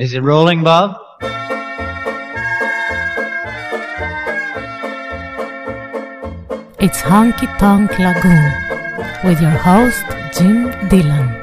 Is it rolling, Bob? It's Honky Tonk Lagoon with your host, Jim Dillon.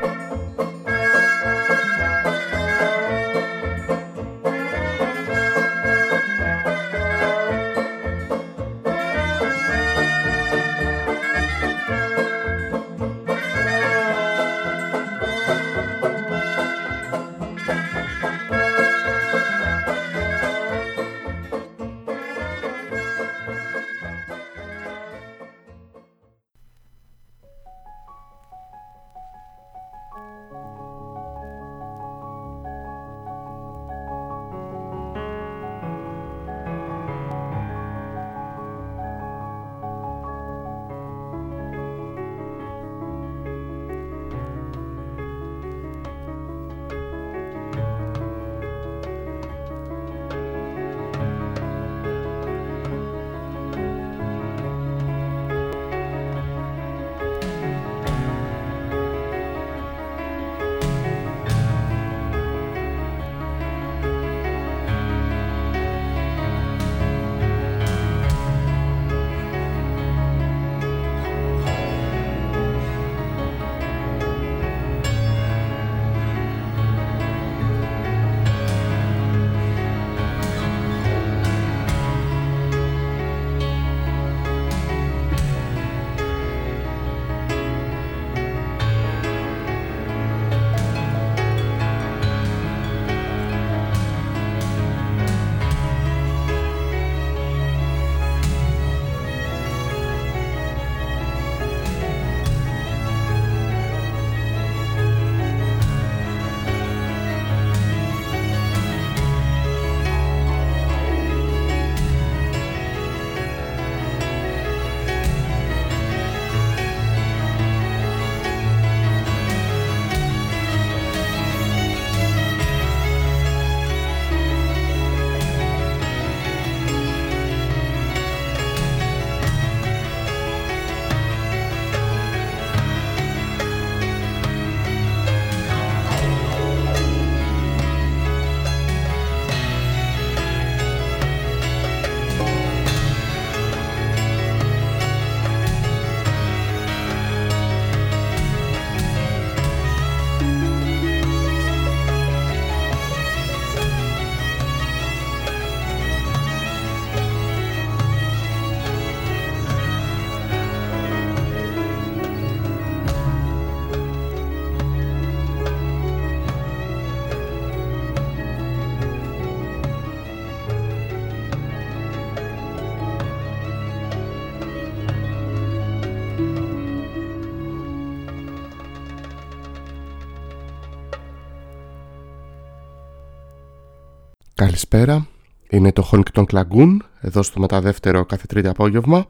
Καλησπέρα, είναι το Honky Tonk Lagoon, εδώ στο μεταδεύτερο κάθε τρίτη απόγευμα.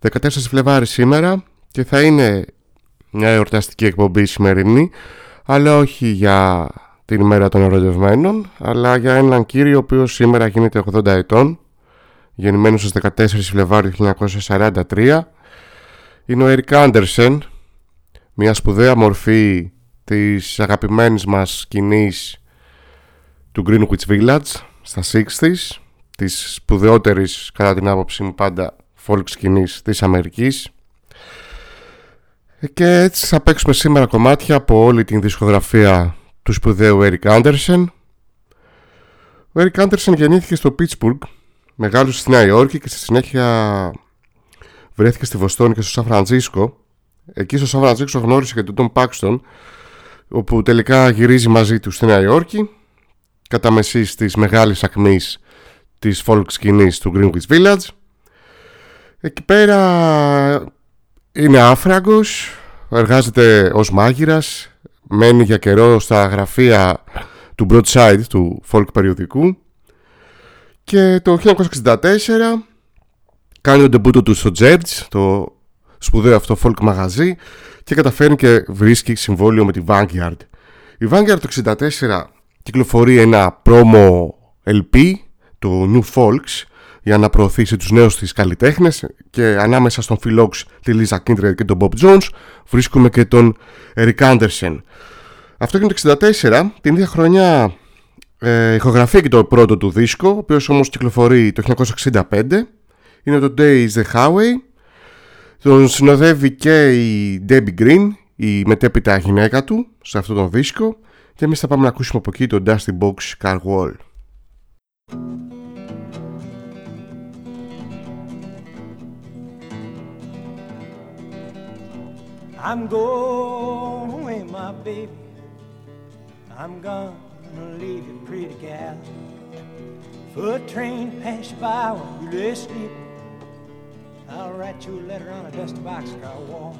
14 Φλεβάρι σήμερα και θα είναι μια εορταστική εκπομπή σημερινή αλλά όχι για την ημέρα των ερωτευμένων αλλά για έναν κύριο ο οποίος σήμερα γίνεται 80 ετών. Γεννημένος στις 14 Φλεβάρι 1943 είναι ο Eric Anderson μια σπουδαία μορφή της αγαπημένης μας σκηνής του Greenwich Village στα 60s της σπουδαιότερης κατά την άποψή μου πάντα folk σκηνής της Αμερικής. Και έτσι θα παίξουμε σήμερα κομμάτια από όλη την δισκογραφία του σπουδαίου Eric Anderson ο Eric Anderson γεννήθηκε στο Pittsburgh μεγάλωσε στη Νέα Υόρκη και στη συνέχεια βρέθηκε στη Βοστόνη και στο Σαν Φραντζίσκο εκεί στο Σαν Φραντζίσκο γνώρισε και τον Tom Paxton όπου τελικά γυρίζει μαζί του στη Νέα Υόρκη κατά μεσής της μεγάλης ακμής της folk σκηνής του Greenwich Village. Εκεί πέρα είναι άφραγκος, εργάζεται ως μάγειρας, μένει για καιρό στα γραφεία του Broadside, του folk περιοδικού και το 1964 κάνει τον τεμπούτο του στο Jerge, το σπουδαίο αυτό folk μαγαζί και καταφέρνει και βρίσκει συμβόλαιο με τη Vanguard. Η Vanguard το 1964 κυκλοφορεί ένα promo LP του New Folks για να προωθήσει τους νέους της καλλιτέχνες και ανάμεσα στον Φιλόξ τη Λίζα Kindred και τον Bob Jones βρίσκουμε και τον Eric Anderson. Αυτό είναι το 64, την ίδια χρονιά ε, ηχογραφεί και το πρώτο του δίσκο, ο οποίος όμως κυκλοφορεί το 1965. Είναι το Day is the Highway. Τον συνοδεύει και η Debbie Green, η μετέπειτα γυναίκα του, σε αυτό το δίσκο. Και εμείς θα πάμε να ακούσουμε από εκεί το Dusty Box Car Wall. I'm going away, my baby. I'm gonna leave you, pretty gal. Foot train pass you by while you're asleep. I'll write you a letter on a dusty boxcar wall.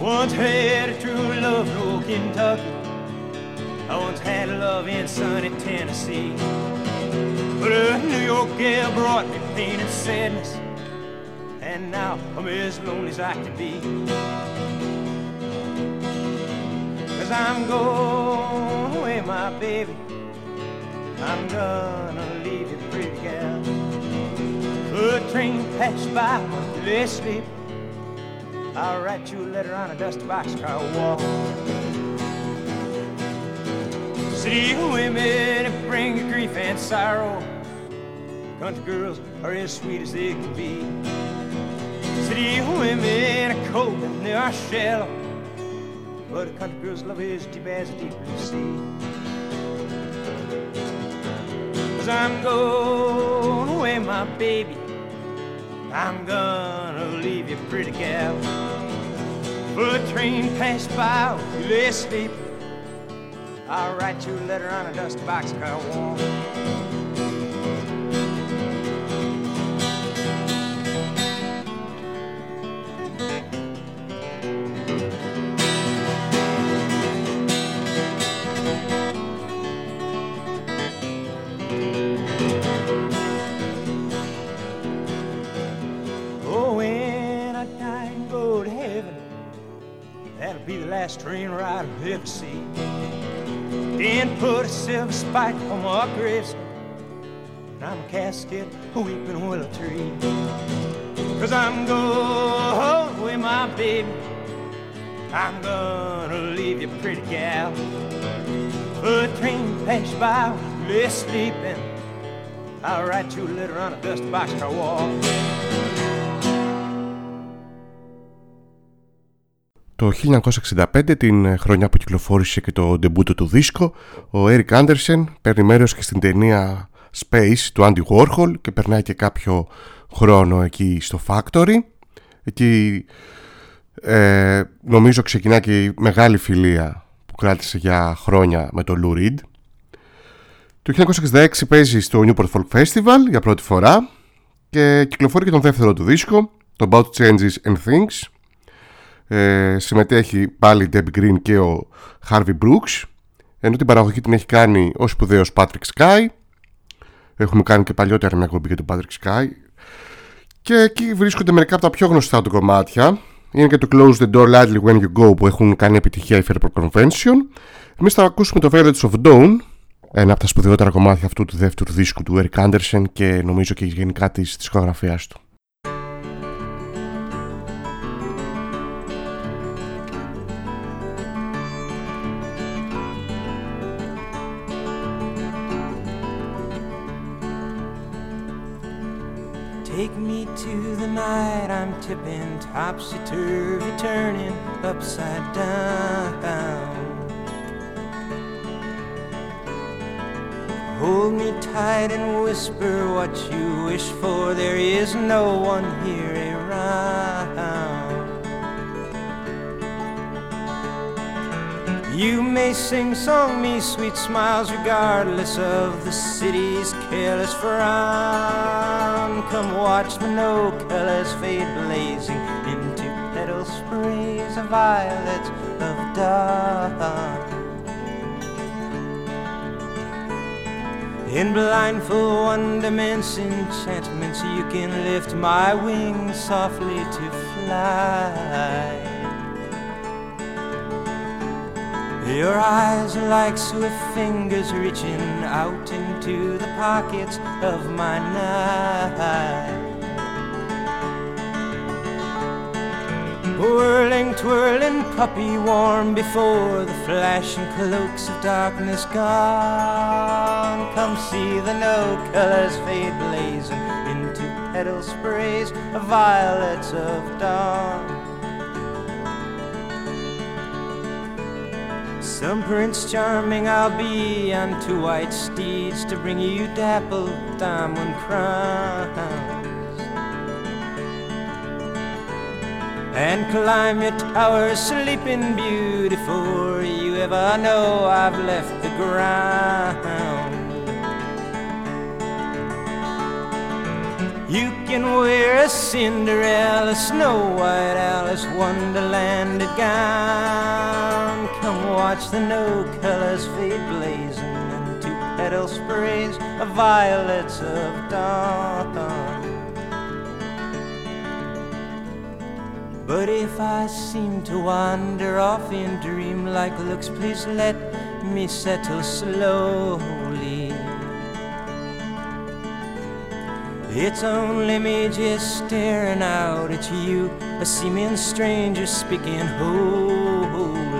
Once had a true love old Kentucky. I once had a love in sunny Tennessee. But a New York gal brought me pain and sadness and now I'm as lonely as I can be. Cause I'm going away, my baby. I'm gonna leave you, pretty gal. A train passed by lay asleep. I'll write you a letter on a dusty boxcar wall. City women bring you grief and sorrow. Country girls are as sweet as they can be. City women are cold and they are shallow. But a country girl's love is deep as a deep blue sea. Cause I'm going away, my baby. I'm gonna leave you, pretty gal. A train passed by, you lay asleep. I'll write you a letter on a dust boxcar the last train ride I've ever seen. Then put a silver spike on my gravestone. And I'm a casket, a weeping willow tree. Cause I'm going with my baby. I'm gonna leave you, pretty gal. A train pass by, lay sleeping. I'll write you a letter on a dust dusty boxcar wall. Το 1965, την χρονιά που κυκλοφόρησε και το ντεμπούτο του δίσκο, ο Eric Anderson παίρνει μέρος και στην ταινία Space του Andy Warhol και περνάει και κάποιο χρόνο εκεί στο Factory. Εκεί ε, νομίζω ξεκινά και η μεγάλη φιλία που κράτησε για χρόνια με τον Lou Reed. Το 1966 παίζει στο Newport Folk Festival για πρώτη φορά και κυκλοφορεί και τον δεύτερο του δίσκο, το About Changes and Things ε, συμμετέχει πάλι η Debbie Green και ο Harvey Brooks ενώ την παραγωγή την έχει κάνει ο σπουδαίος Patrick Sky. Έχουμε κάνει και παλιότερα μια κομπή για τον Patrick Sky. Και εκεί βρίσκονται μερικά από τα πιο γνωστά του κομμάτια. Είναι και το Close the Door Lightly When You Go που έχουν κάνει επιτυχία η Fairport Convention. Εμείς θα ακούσουμε το Violets of Dawn ένα από τα σπουδαιότερα κομμάτια αυτού του δεύτερου δίσκου του Eric Anderson και νομίζω και γενικά της δισκογραφίας του tipping topsy turvy, turning upside down. Hold me tight and whisper what you wish for. There is no one here around. You may sing song me sweet smiles regardless of the city's careless frown. Come watch the no colors fade blazing into petal sprays of violets of dawn. In blindfold wonderments, enchantments, you can lift my wings softly to fly. Your eyes are like swift fingers reaching out into the pockets of my night. Whirling, twirling, puppy warm before the flashing cloaks of darkness gone. Come see the no colors fade blazing into petal sprays of violets of dawn. Some prince charming I'll be on two white steeds to bring you dappled diamond crowns. And climb your tower, sleeping beauty, before you ever know I've left the ground. You can wear a Cinderella, Snow White Alice, Wonderlanded gown. Come watch the no colors fade blazing into petal sprays of violets of dawn. But if I seem to wander off in dream-like looks, please let me settle slowly. It's only me just staring out at you, a seeming stranger speaking holy.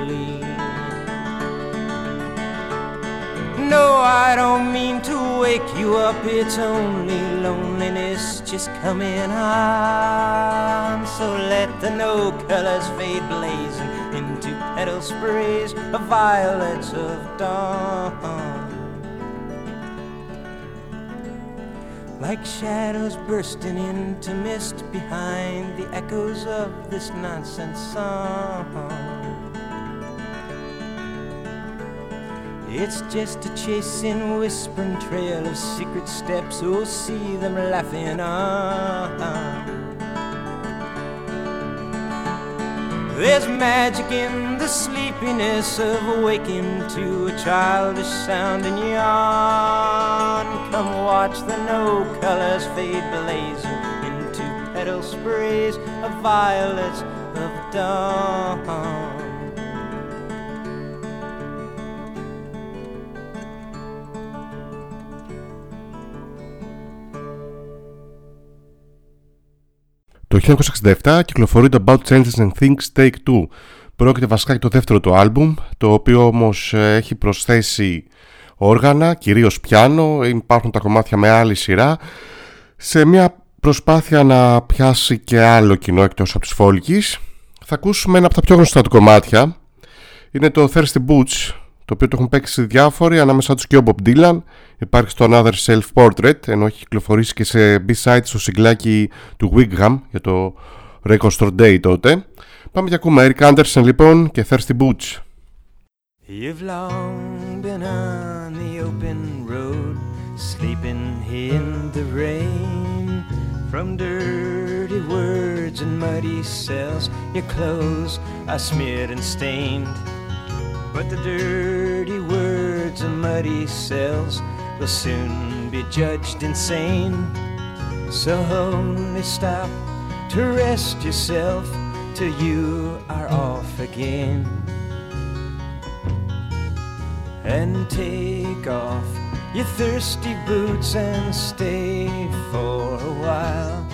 No, I don't mean to wake you up, it's only loneliness just coming on. So let the no colors fade blazing into petal sprays of violets of dawn. like shadows bursting into mist behind the echoes of this nonsense song. It's just a chasing, whispering trail of secret steps. Oh, see them laughing on. There's magic in the sleepiness of waking to a childish sound and yawn. Come watch the no colors fade blazing into petal sprays of violets of dawn. Το 1967 κυκλοφορεί το About Changes and Things Take Two. Πρόκειται βασικά για το δεύτερο του άλμπουμ, το οποίο όμως ε, έχει προσθέσει όργανα, κυρίως πιάνο, υπάρχουν τα κομμάτια με άλλη σειρά, σε μια προσπάθεια να πιάσει και άλλο κοινό εκτός από τους φόλκης. Θα ακούσουμε ένα από τα πιο γνωστά του κομμάτια, είναι το Thirsty Boots, το οποίο το έχουν παίξει διάφοροι, ανάμεσα τους και ο Bob Dylan. Υπάρχει στο Another Self Portrait, ενώ έχει κυκλοφορήσει και σε B-side στο συγκλάκι του Wigham για το Record Store Day τότε. Πάμε και ακούμε Eric Anderson λοιπόν και Thirsty Boots. You've long been on the open road, sleeping in the rain. From dirty words and muddy cells, your clothes are smeared and stained. But the dirty words and muddy cells will soon be judged insane. So only stop to rest yourself till you are off again. And take off your thirsty boots and stay for a while.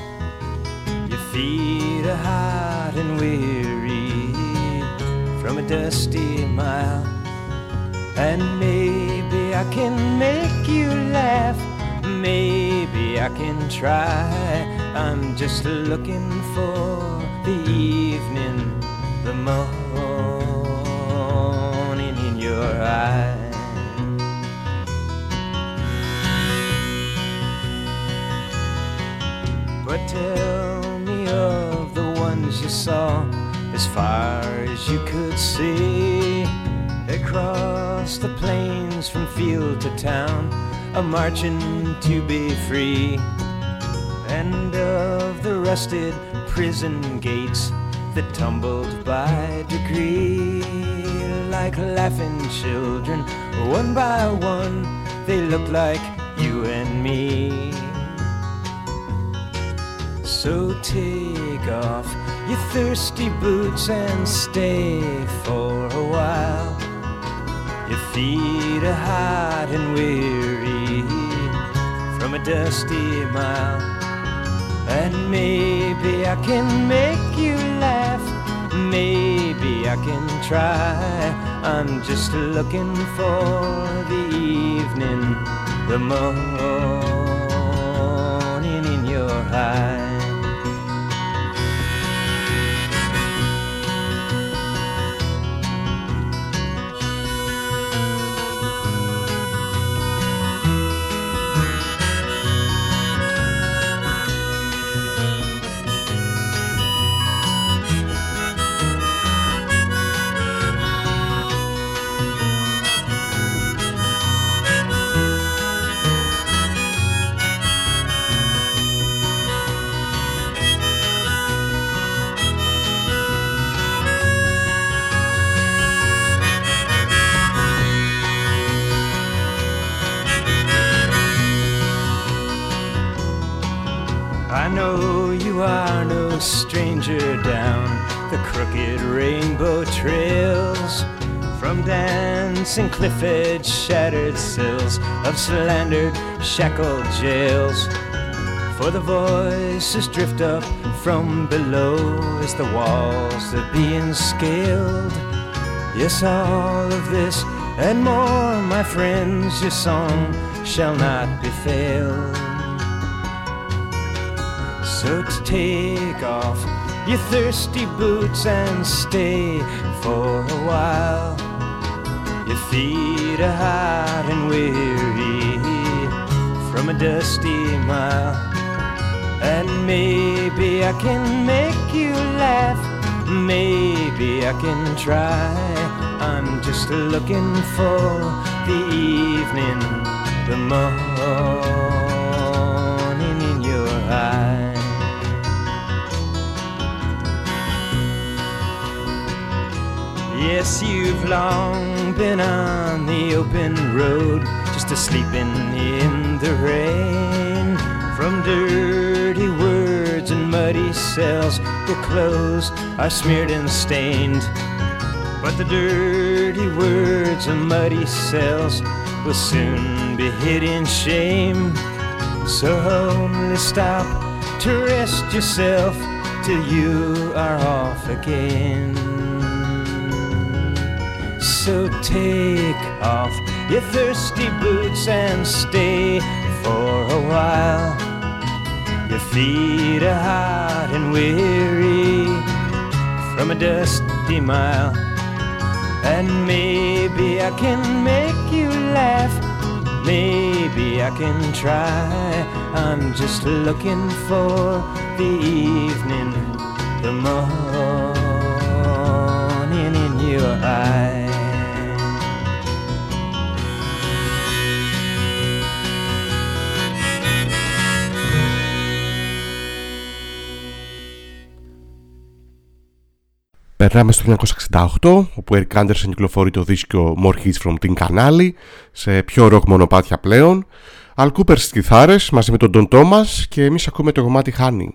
Your feet are hot and weary from a dusty mile. And maybe I can make you laugh. Maybe I can try. I'm just looking for the evening, the morning in your eyes. But tell me of the ones you saw as far as you could see. Across the plains from field to town, a marching to be free. And of the rusted prison gates that tumbled by degree, like laughing children, one by one, they looked like you and me. So take off your thirsty boots and stay for a while. Your feet are hot and weary from a dusty mile. And maybe I can make you laugh. maybe I can try. I'm just looking for the evening, the morning in your eyes. Stranger down the crooked rainbow trails. From dancing cliff edge, shattered sills of slandered, shackled jails. For the voices drift up from below as the walls are being scaled. Yes, all of this and more, my friends, your song shall not be failed. So take off your thirsty boots and stay for a while. Your feet are hot and weary from a dusty mile. And maybe I can make you laugh. Maybe I can try. I'm just looking for the evening, the morning Yes, you've long been on the open road, just a sleeping in the rain. From dirty words and muddy cells, your clothes are smeared and stained. But the dirty words and muddy cells will soon be hid in shame. So only stop to rest yourself till you are off again. So take off your thirsty boots and stay for a while. Your feet are hot and weary from a dusty mile. And maybe I can make you laugh. Maybe I can try. I'm just looking for the evening, the morning in your eyes. Περνάμε στο 1968, όπου Eric Anderson κυκλοφορεί το δίσκο More Hits from την κανάλι, σε πιο ροκ μονοπάτια πλέον. Al Cooper στις κιθάρες, μαζί με τον Don Thomas και εμείς ακούμε το κομμάτι Honey.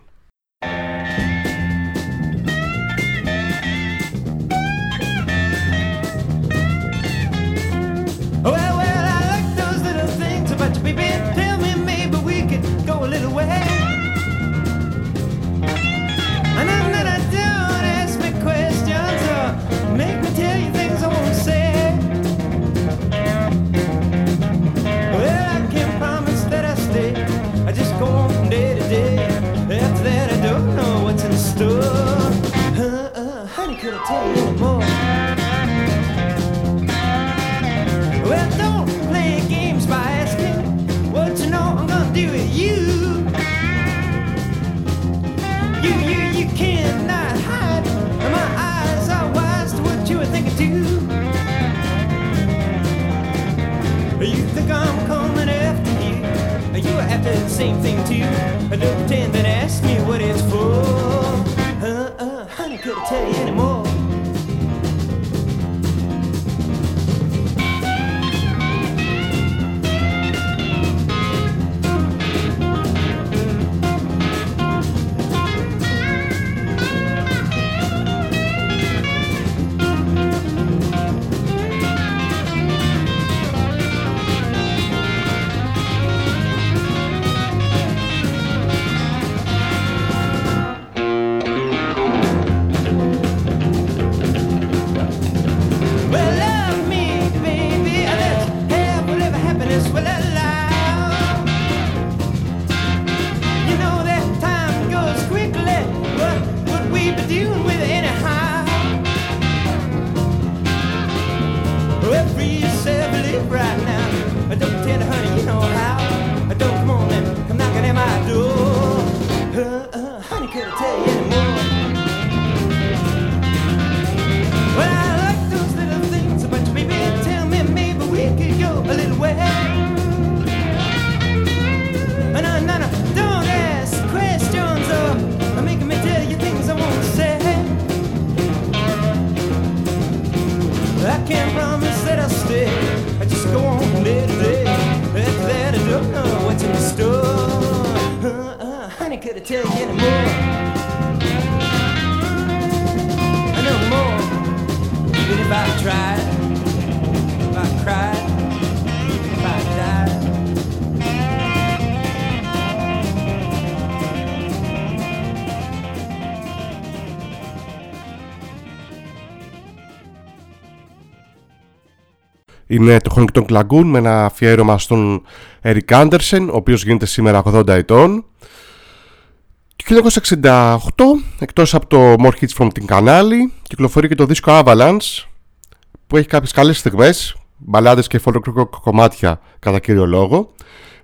Είναι το Honky Tonk Lagoon με ένα αφιέρωμα στον Eric Anderson, ο οποίος γίνεται σήμερα 80 ετών. Το 1968, εκτός από το More Hits from την κανάλι, κυκλοφορεί και το δίσκο Avalanche, που έχει κάποιες καλές στιγμές, μπαλάδες και folk κομμάτια κατά κύριο λόγο.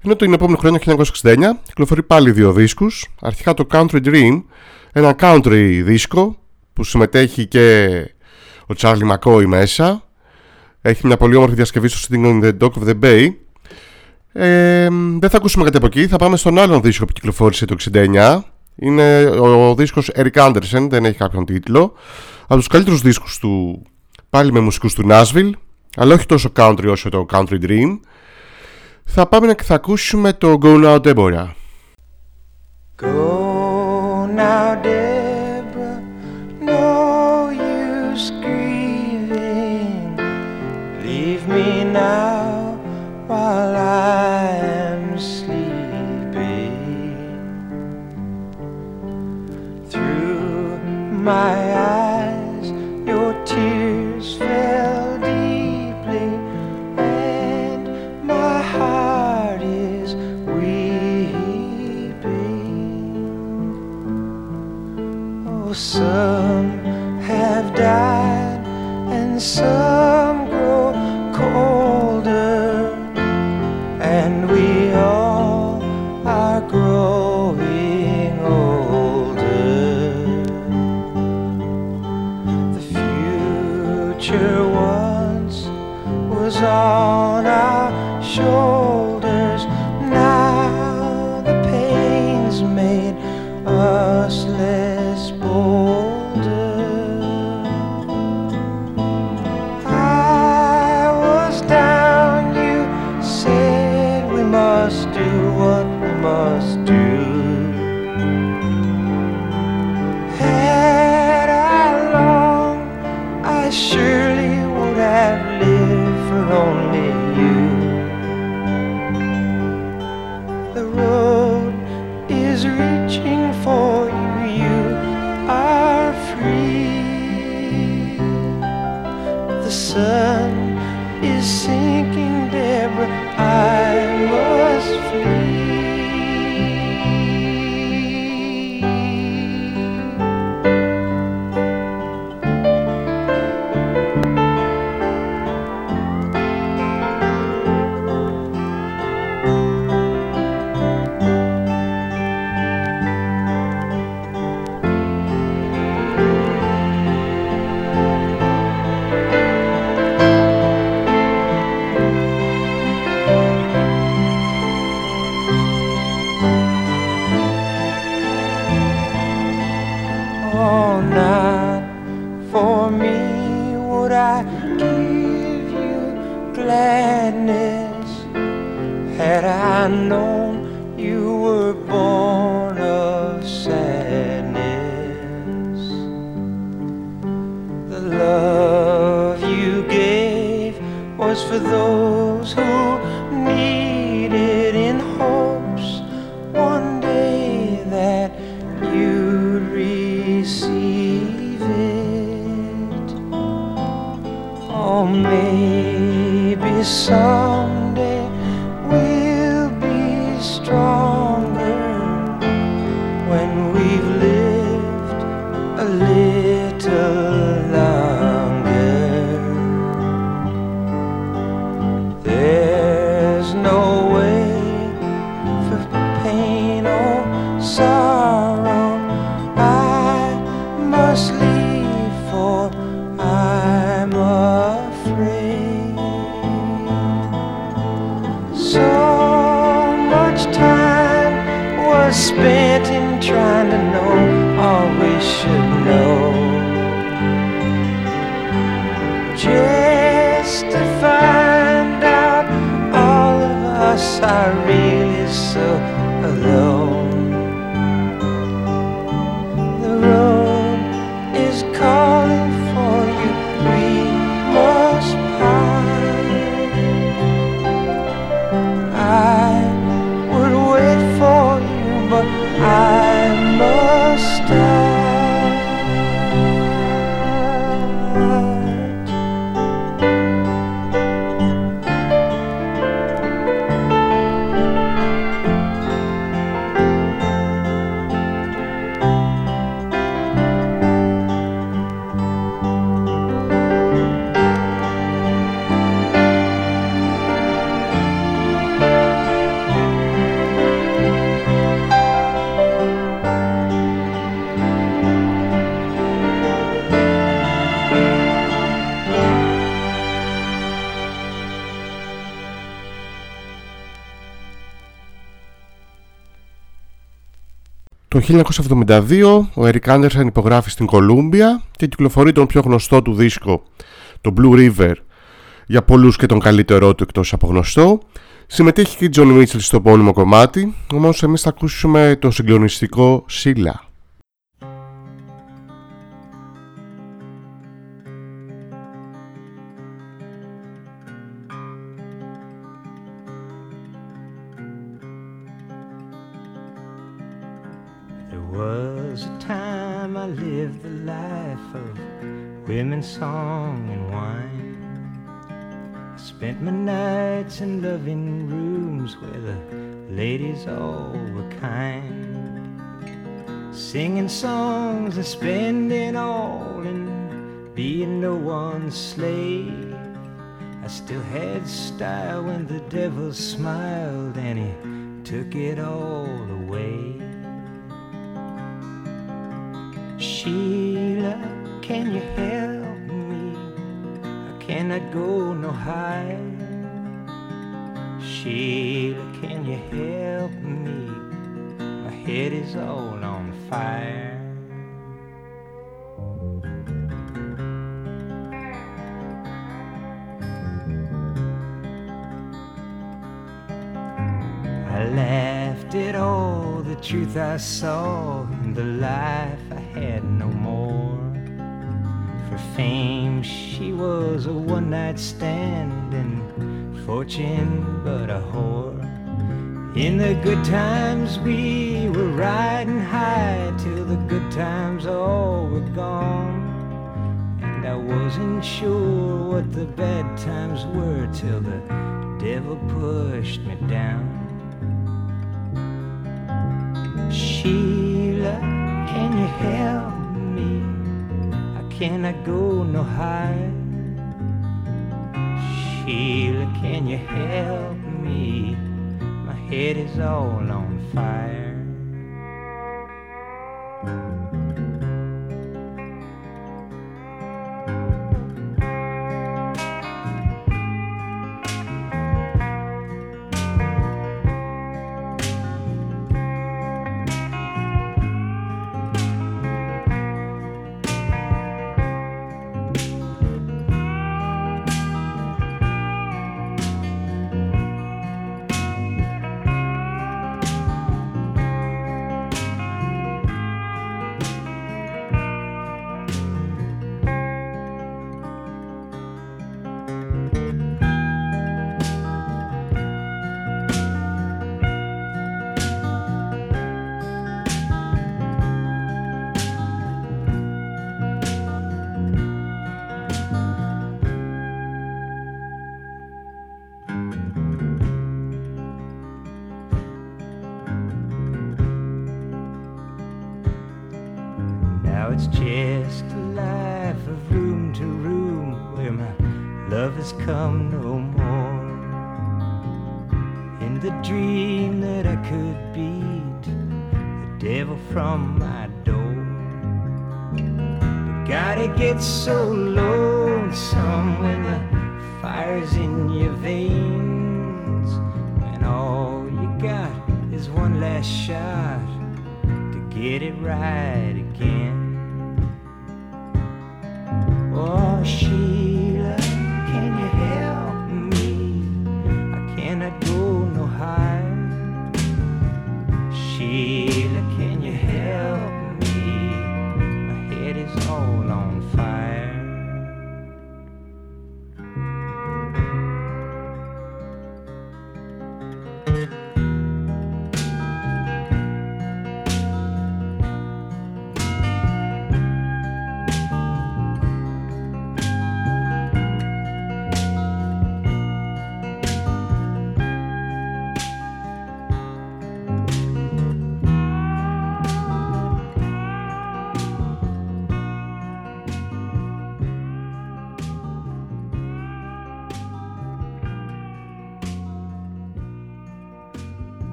Ενώ το επόμενο χρόνο, 1969, κυκλοφορεί πάλι δύο δίσκους. Αρχικά το Country Dream, ένα country δίσκο, που συμμετέχει και ο Charlie McCoy μέσα. Έχει μια πολύ όμορφη διασκευή στο Sitting on the Dock of the Bay. Ε, δεν θα ακούσουμε κάτι από εκεί. Θα πάμε στον άλλον δίσκο που κυκλοφόρησε το 69. Είναι ο δίσκος Eric Anderson, δεν έχει κάποιον τίτλο. Από τους καλύτερους δίσκους του, πάλι με μουσικούς του Nashville, αλλά όχι τόσο country όσο το Country Dream. Θα πάμε να θα ακούσουμε το Go Now Deborah. Go now, Deborah, my eyes, your tears fell deeply, and my heart is weeping. Oh, some have died, and some maybe someday Το 1972 ο Eric Anderson υπογράφει στην Columbia και κυκλοφορεί τον πιο γνωστό του δίσκο, το Blue River, για πολλούς και τον καλύτερό του εκτός από γνωστό. Συμμετέχει και η John Mitchell στο επώνυμο κομμάτι, όμως εμείς θα ακούσουμε το συγκλονιστικό Σίλα. Song and wine. I spent my nights in loving rooms where the ladies all were kind, singing songs and spending all and being no one's slave. I still had style when the devil smiled and he took it all away. Sheila can you help cannot go no higher. Sheila, can you help me? My head is all on fire. I laughed at all the truth I saw in the life fame. She was a one night stand and fortune but a whore. In the good times we were riding high till the good times all were gone. And I wasn't sure what the bad times were till the devil pushed me down. Sheila, can you help? Can I go no higher? Sheila, can you help me? My head is all on fire. and the dream that I could beat the devil from my door. But God, it gets so lonesome when the fire's in your veins, and all you got is one last shot to get it right again. Oh, she.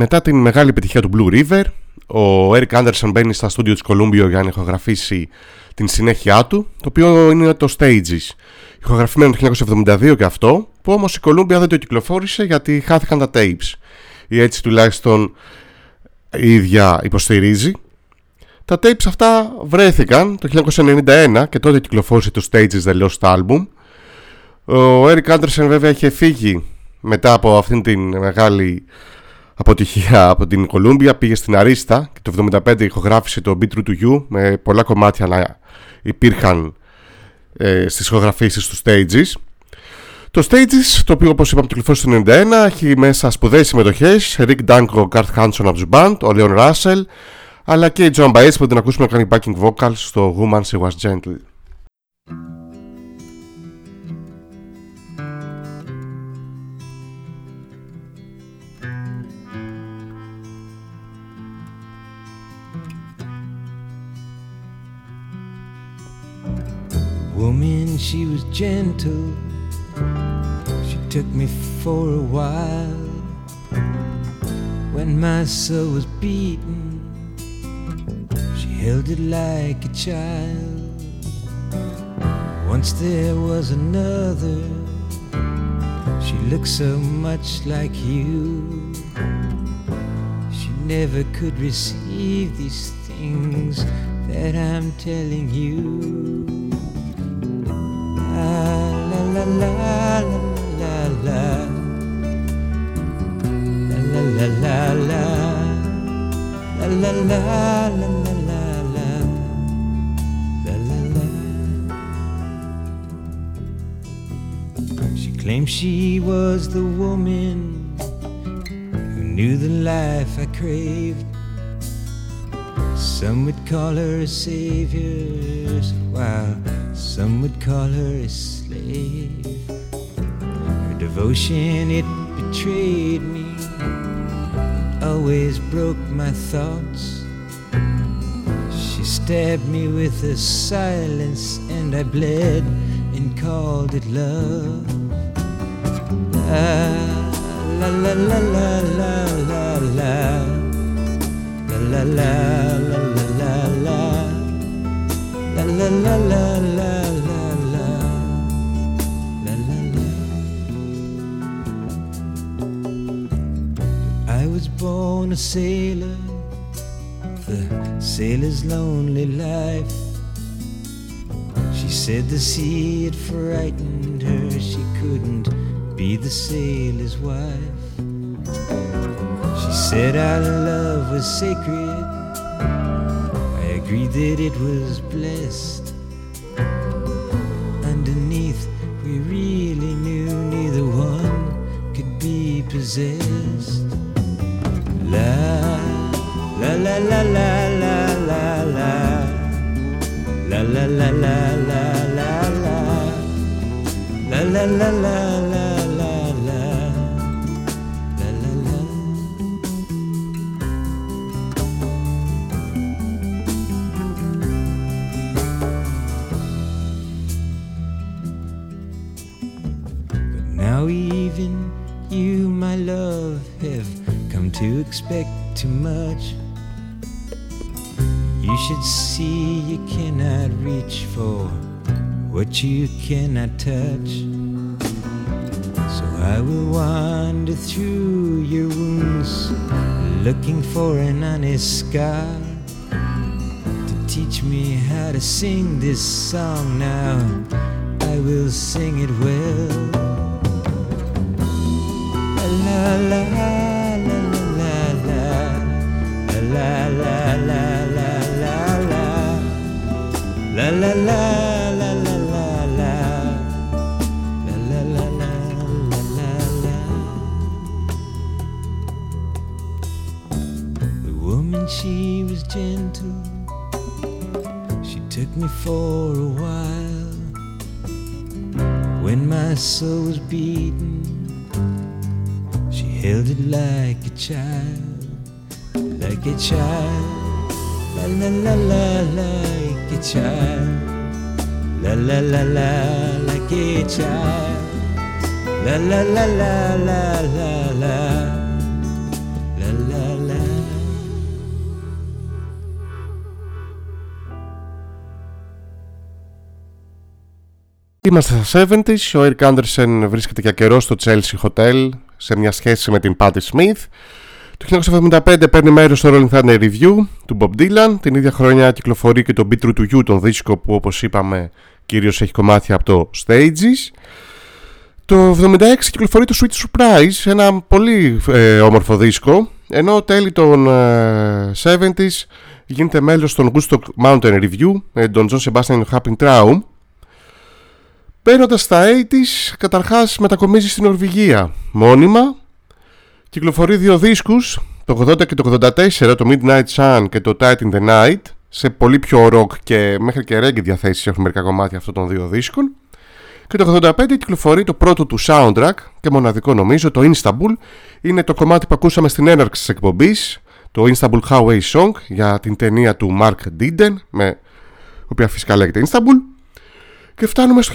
Μετά την μεγάλη επιτυχία του Blue River, ο Eric Anderson μπαίνει στα στούντιο της Columbia για να ηχογραφήσει την συνέχεια του, το οποίο είναι το Stages. Ηχογραφημένο το 1972 και αυτό, που όμως η Columbia δεν το κυκλοφόρησε γιατί χάθηκαν τα tapes. Ή έτσι τουλάχιστον η ίδια υποστηρίζει. Τα tapes αυτά βρέθηκαν το 1991 και τότε κυκλοφόρησε το Stages The Lost Album. Ο Eric Anderson βέβαια είχε φύγει μετά από αυτήν την μεγάλη αποτυχία από την Κολούμπια πήγε στην Αρίστα και το 1975 ηχογράφησε το Beat True to You με πολλά κομμάτια να υπήρχαν ε, στις ηχογραφήσεις του Stages. Το Stages, το οποίο όπως είπαμε κυκλοφόρησε το 1991 έχει μέσα σπουδαίες συμμετοχές Rick Danko, Garth Hanson από τους Band, ο Leon Russell αλλά και η John Baez που την ακούσουμε να κάνει backing vocals στο Woman She Was Gentle Woman, she was gentle. She took me for a while. When my soul was beaten, she held it like a child. Once there was another. She looked so much like you. She never could receive these things that I'm telling you She claimed she was the woman who knew the life I craved. Some would call her a savior, while some would call her a slave. Her devotion, it betrayed me, always broke my thoughts. She stabbed me with a silence, and I bled and called it love. La la la la la la la la la la la la la la la la la. Born a sailor, the sailor's lonely life. She said the sea had frightened her, she couldn't be the sailor's wife. She said our love was sacred, I agreed that it was blessed. Underneath, we really knew neither one could be possessed. La la la la la La la la la la la la La la la la la la expect too much. You should see you cannot reach for what you cannot touch. So I will wander through your wounds, looking for an honest scar to teach me how to sing this song now. I will sing it well. La la la la la la la la la la la la la la la la la The woman she was gentle She took me for a while When my soul was beaten She held it like a child Like a child La la la la like lucky Είμαστε στα 70s, ο Eric Anderson βρίσκεται για καιρό στο Chelsea Hotel σε μια σχέση με την Patti Smith. Το 1975 παίρνει μέρος στο Rolling Thunder Review του Bob Dylan. Την ίδια χρονιά κυκλοφορεί και το Beat True to You, τον δίσκο που όπως είπαμε κυρίως έχει κομμάτια από το Stages. Το 76 κυκλοφορεί το Sweet Surprise, ένα πολύ ε, όμορφο δίσκο, ενώ τέλη των ε, 70s γίνεται μέλος των Woodstock Mountain Review με τον John Sebastian Happy Traum. Παίρνοντας στα 80s, καταρχάς μετακομίζει στην Νορβηγία μόνιμα, κυκλοφορεί δύο δίσκους, το 80 και το 84, το Midnight Sun και το Tight in the Night, σε πολύ πιο rock και μέχρι και reggae διαθέσεις έχουν μερικά κομμάτια αυτών των δύο δίσκων. Και το 85 κυκλοφορεί το πρώτο του soundtrack και μοναδικό νομίζω, το Istanbul. Είναι το κομμάτι που ακούσαμε στην έναρξη της εκπομπής, το Istanbul Highway Song για την ταινία του Mark Dinden, με οποία φυσικά λέγεται Istanbul. Και φτάνουμε στο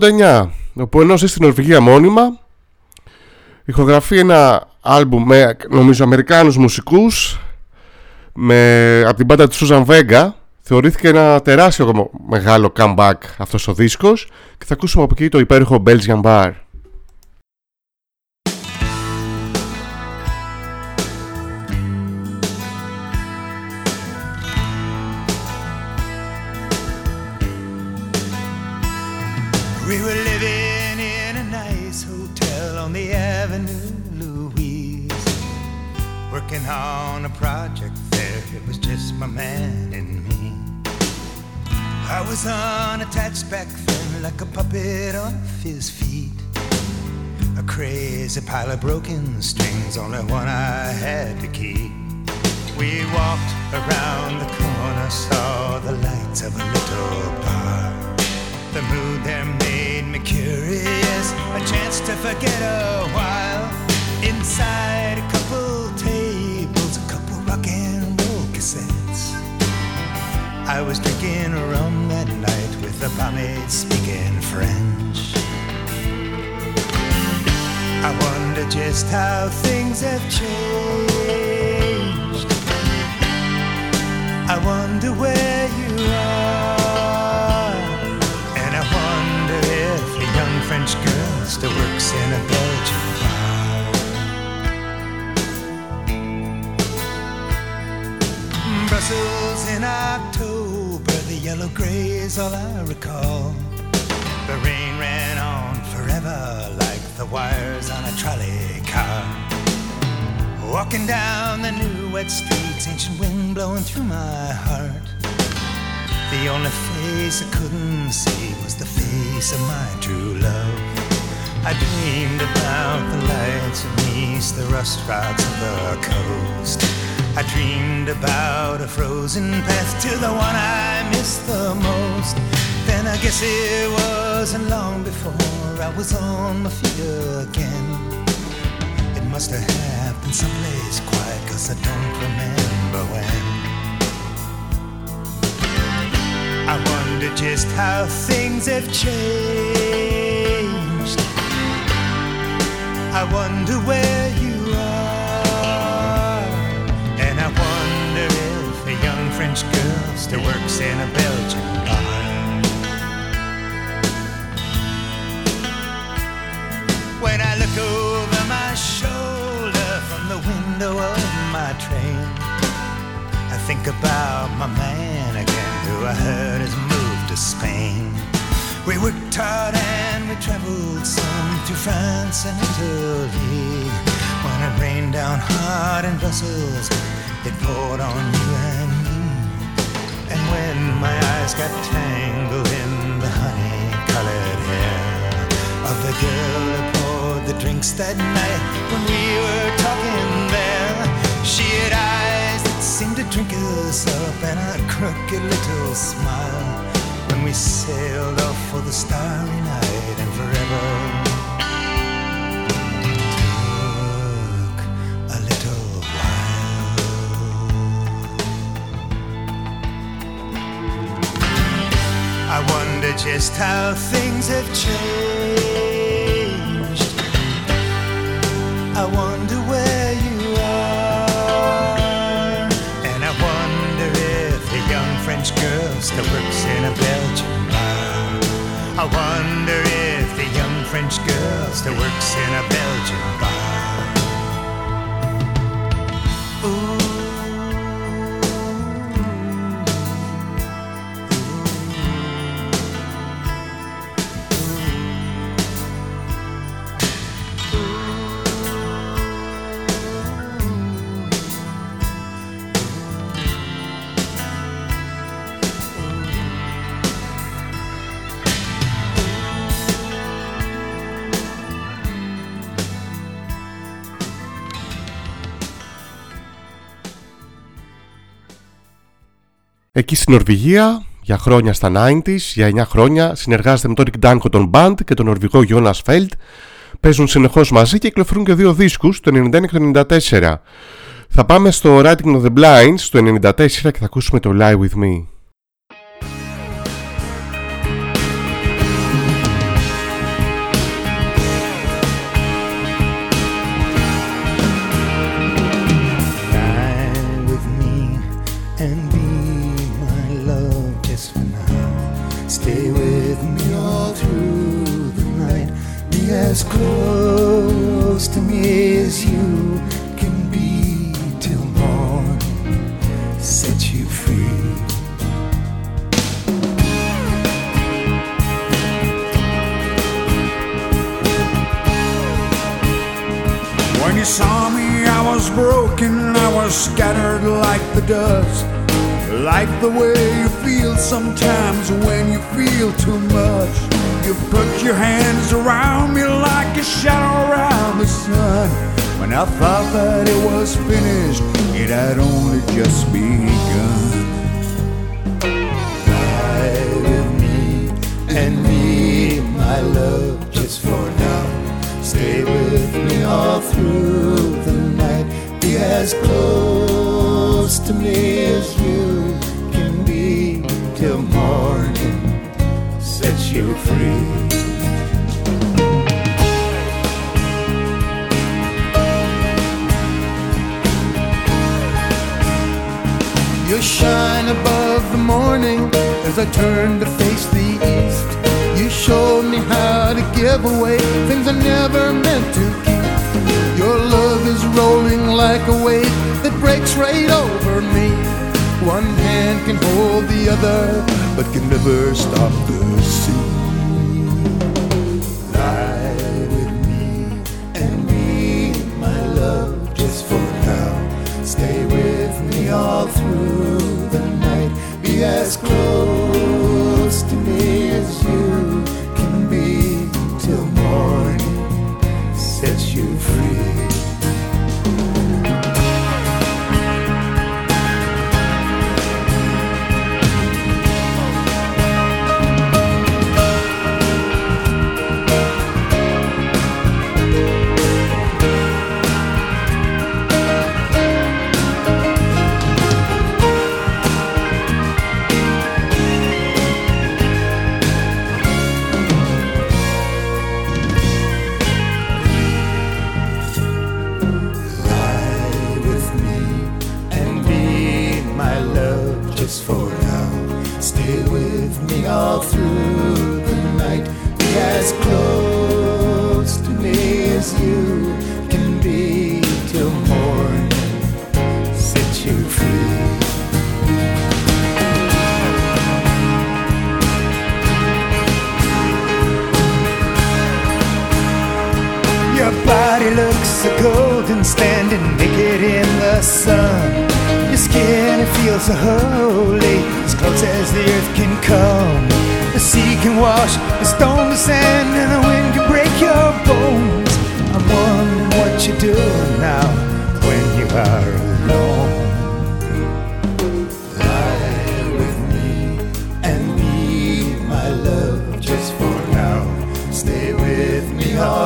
1989, όπου ενώ ζει στην Νορβηγία μόνιμα, ηχογραφεί ένα άλμπουμ με νομίζω Αμερικάνους μουσικούς, με, από την πάντα του Susan Vega, θεωρήθηκε ένα τεράστιο μεγάλο comeback αυτός ο δίσκος και θα ακούσουμε από εκεί το υπέροχο Belgian Bar. Project there, it was just my man and me. I was unattached back then, like a puppet off his feet. A crazy pile of broken strings, only one I had to keep. We walked around the corner, saw the lights of a little bar. The mood there made me curious, a chance to forget a while. Inside a couple I was drinking rum that night with a barmaid speaking French. I wonder just how things have changed. Is all I recall. The rain ran on forever like the wires on a trolley car. Walking down the new wet streets, ancient wind blowing through my heart. The only face I couldn't see was the face of my true love. I dreamed about the lights of Nice, the rust rods of the coast. I dreamed about a frozen path to the one I missed the most. Then I guess it wasn't long before I was on my feet again. It must have happened someplace quiet, cause I don't remember when. I wonder just how things have changed. I wonder where you French girl still works in a Belgian bar. When I look over my shoulder from the window of my train, I think about my man again who I heard has moved to Spain. We worked hard and we traveled some through France and Italy. When it rained down hard in Brussels, it poured on you got tangled in the honey colored hair of the girl who poured the drinks that night when we were talking there, she had eyes that seemed to drink us up and a crooked little smile when we sailed off for the starry night and forever just how things have changed. I wonder where you are. And I wonder if a young French girl still works in a Belgian bar. I wonder if the young French girl still works in a Belgian bar. Εκεί στην Νορβηγία, για χρόνια στα 90s, για 9 χρόνια, συνεργάζεται με τον Rick Danko Band και τον Νορβηγό Jonas Feld. Παίζουν συνεχώς μαζί και κυκλοφορούν και δύο δίσκους, το 91 και το 94. Θα πάμε στο Writing of the Blinds, το 94 και θα ακούσουμε το Lie With Me. Was scattered like the dust. Like the way you feel sometimes when you feel too much. You put your hands around me like a shadow around the sun. When I thought that it was finished, it had only just begun. Lie with me and me, my love, just for now. Stay with me all through the night. Be as close to me as you can be till morning sets you free. You shine above the morning as I turn to face the east. You showed me how to give away things I never meant to keep. Your love is rolling like a wave that breaks right over me. One hand can hold the other, but can never stop the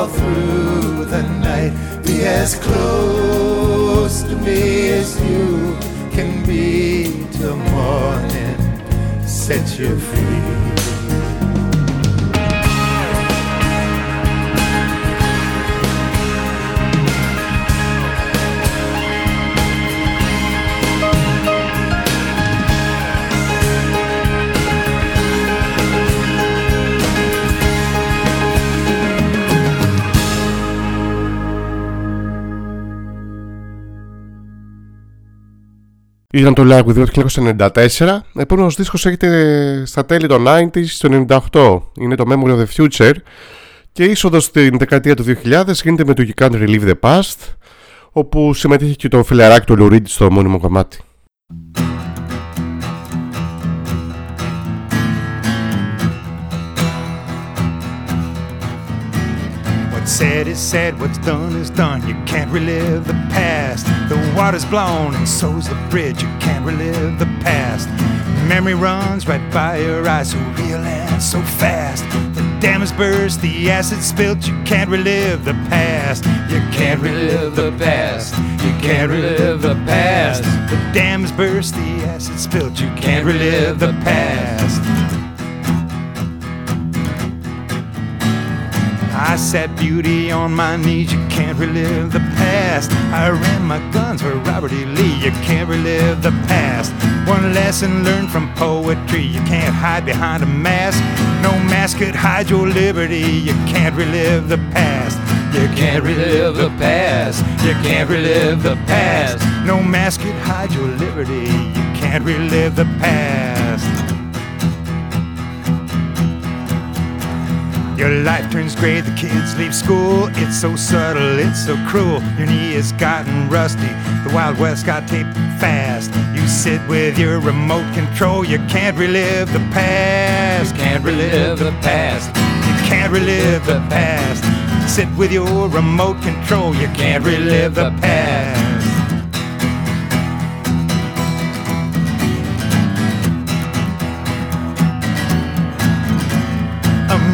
through the night. Be as close to me as you can be till morning set you free. Ήταν το Live With You 1994. Επόμενος δίσκος έχετε στα τέλη των 90s, το 98. Είναι το Memory of the Future. Και η είσοδος στην δεκαετία του 2000 γίνεται με το You Can't Relive the Past, όπου συμμετείχε και το φιλαράκι του Lou στο μόνιμο κομμάτι. Said is said, what's done is done. You can't relive the past. The water's blown and so's the bridge. You can't relive the past. Memory runs right by your eyes, so real and so fast. The dam is burst, the acid spilled. You can't relive the past. You can't relive the past. You can't relive the past. The dam is burst, the acid spilled. You can't relive the past. I sat beauty on my knees, you can't relive the past. I ran my guns for Robert E. Lee, you can't relive the past. One lesson learned from poetry, you can't hide behind a mask. No mask could hide your liberty, you can't relive the past. You can't relive the past, you can't relive the past. No mask could hide your liberty, you can't relive the past. Your life turns gray, the kids leave school. It's so subtle, it's so cruel. Your knee has gotten rusty, the Wild West got taped fast. You sit with your remote control, you can't relive the past. You can't relive the past. You can't relive the past. Sit with your remote control, you can't relive the past.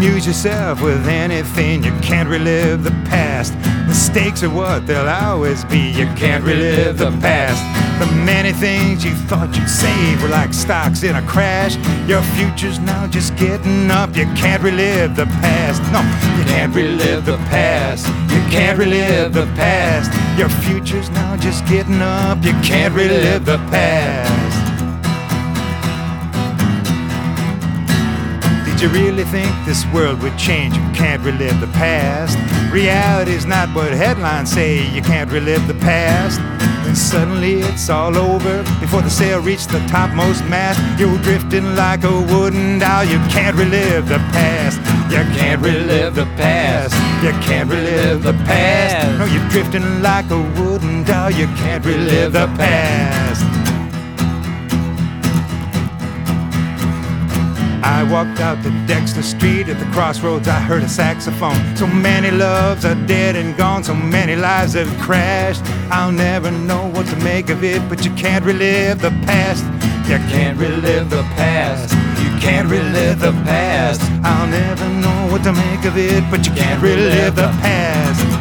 Amuse yourself with anything. You can't relive the past. Mistakes are what they'll always be. You can't relive the past. The many things you thought you'd save were like stocks in a crash. Your future's now just getting up. You can't relive the past. No, you can't relive the past. You can't relive the past. Your future's now just getting up. You can't relive the past. You really think this world would change? You can't relive the past. Reality's not what headlines say. You can't relive the past. Then suddenly it's all over. Before the sail reached the topmost mast, you're drifting like a wooden doll. You can't relive the past. You can't relive the past. You can't relive the past. No, you're drifting like a wooden doll. You can't relive the past. I walked out to Dexter Street at the crossroads. I heard a saxophone. So many loves are dead and gone. So many lives have crashed. I'll never know what to make of it, but you can't relive the past. You can't relive the past. You can't relive the past. I'll never know what to make of it, but you can't relive the past.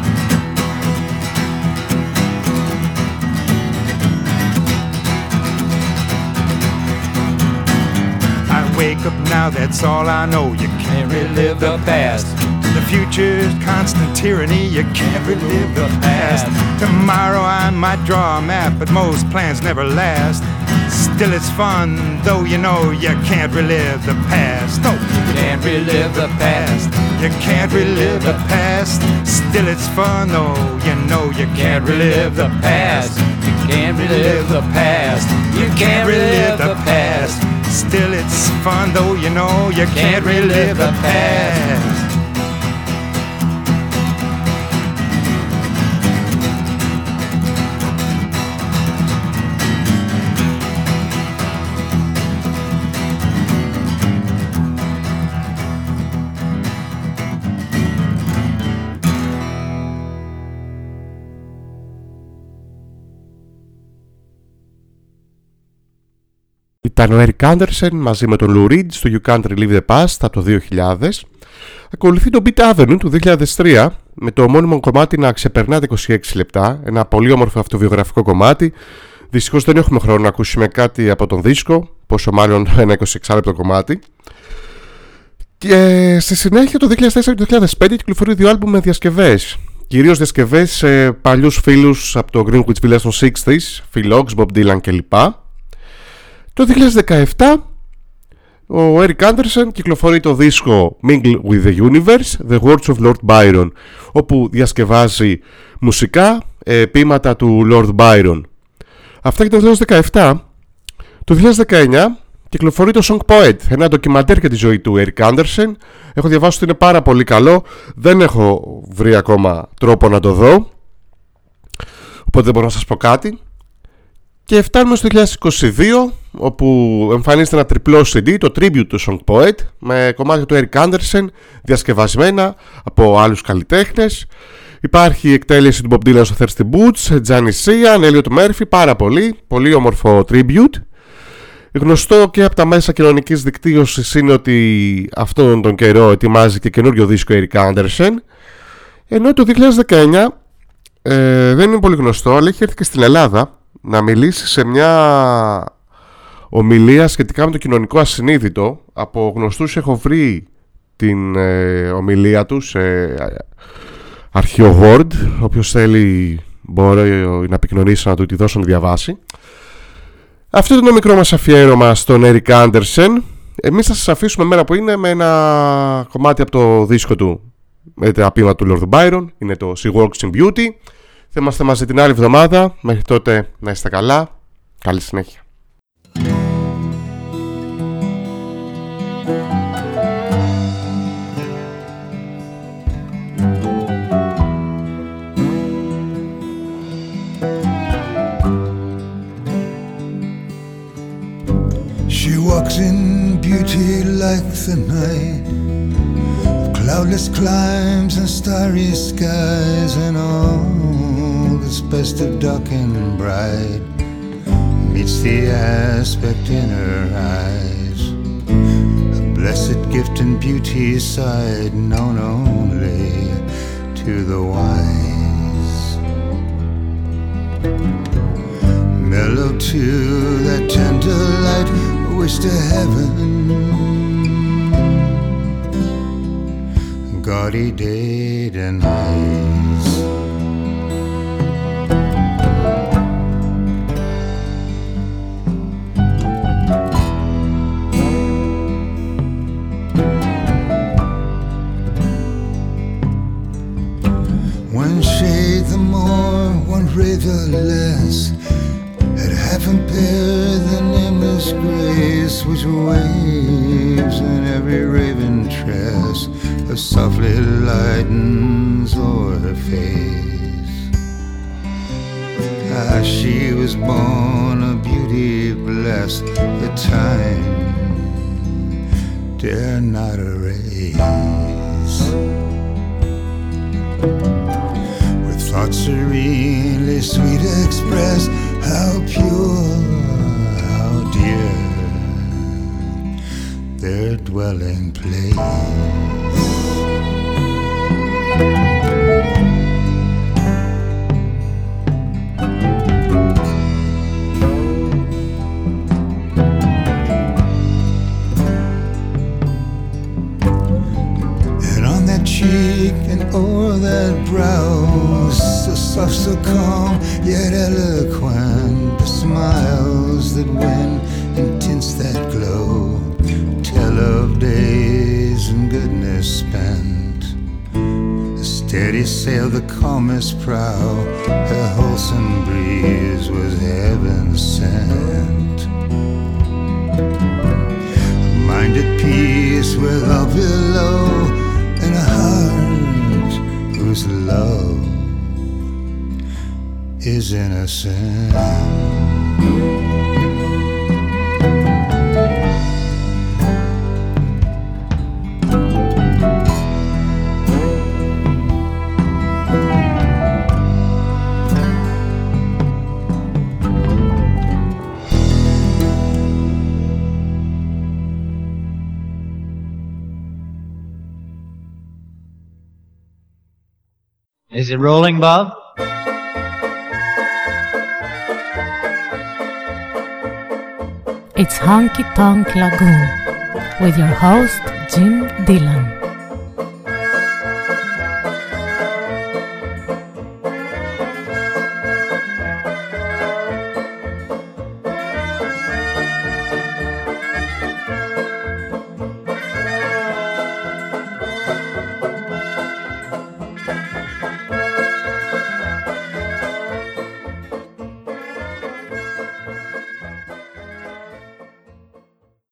Up now, that's all I know. You can't relive the past. The future's constant tyranny, you can't relive the past. Tomorrow I might draw a map, but most plans never last. Still it's fun, though you know you can't relive the past. No, you can't relive the past. You can't relive the past. Still it's fun, though you know you can't relive the past. You can't relive the past. You can't relive the past. Still, it's fun, though you know you can't relive the past. Ήταν ο Eric Anderson μαζί με τον Lou Reed στο You Can't Relive the Past από το 2000. Ακολουθεί το Beat Avenue του 2003 με το ομώνυμο κομμάτι να ξεπερνά τα 26 λεπτά. Ένα πολύ όμορφο αυτοβιογραφικό κομμάτι. Δυστυχώς δεν έχουμε χρόνο να ακούσουμε κάτι από τον δίσκο, πόσο μάλλον ένα 26 λεπτό κομμάτι. Και στη συνέχεια το 2004 και το 2005 κυκλοφορεί δύο άλμπουμ με διασκευές. Κυρίως διασκευές σε παλιούς φίλους από το Greenwich Village των 60s, Phil Oaks, Bob Dylan κλπ. Το 2017 ο Eric Anderson κυκλοφορεί το δίσκο Mingle with the Universe, The Words of Lord Byron, όπου διασκευάζει μουσικά ε, ποίηματα του Lord Byron. Αυτά και το 2017 Το 2019 κυκλοφορεί το Song Poet, ένα ντοκιμαντέρ για τη ζωή του Eric Anderson. Έχω διαβάσει ότι είναι πάρα πολύ καλό. Δεν έχω βρει ακόμα τρόπο να το δω. Οπότε δεν μπορώ να σας πω κάτι. Και φτάνουμε στο 2022 όπου εμφανίζεται ένα τριπλό CD, το Tribute του Song Poet με κομμάτια του Eric Anderson διασκευασμένα από άλλους καλλιτέχνες. Υπάρχει η εκτέλεση του Bob Dylan στο Thirsty Boots, Johnny Sian, Elliot Murphy, πάρα πολύ, πολύ όμορφο tribute. Γνωστό και από τα μέσα κοινωνικής δικτύωσης είναι ότι αυτόν τον καιρό ετοιμάζει και καινούριο δίσκο Eric Anderson ενώ το 2019 ε, δεν είναι πολύ γνωστό αλλά έχει έρθει και στην Ελλάδα να μιλήσει σε μια ομιλία σχετικά με το κοινωνικό ασυνείδητο από γνωστούς έχω βρει την ε, ομιλία τους σε αρχείο Word όποιος θέλει μπορεί να επικοινωνήσει να του τη δώσω να διαβάσει αυτό είναι το μικρό μας αφιέρωμα στον Eric Anderson. Εμείς θα σας αφήσουμε μέρα που είναι με ένα κομμάτι από το δίσκο του με τα πείμα του Lord Byron. Είναι το She Works in Beauty. Θα είμαστε μαζί την άλλη εβδομάδα. Μέχρι τότε να είστε καλά. Καλή συνέχεια. Walks in beauty like the night, cloudless climes and starry skies, and all that's best of dark and bright meets the aspect in her eyes. A blessed gift and beauty side known only to the wise. Mellow to that tender light wish to heaven. Gaudy date and eyes was born a beauty blessed, the time dare not erase. With thoughts serenely sweet express how pure, how dear their dwelling place. O'er that brow, so soft, so calm, yet eloquent, the smiles that win and tints that glow tell of days and goodness spent. A steady sail, the calmest prow, a wholesome breeze was heaven sent. A mind at peace with love below, and a heart whose love is innocent. Is it rolling, Bob? It's Honky Tonk Lagoon with your host, Jim Dillon.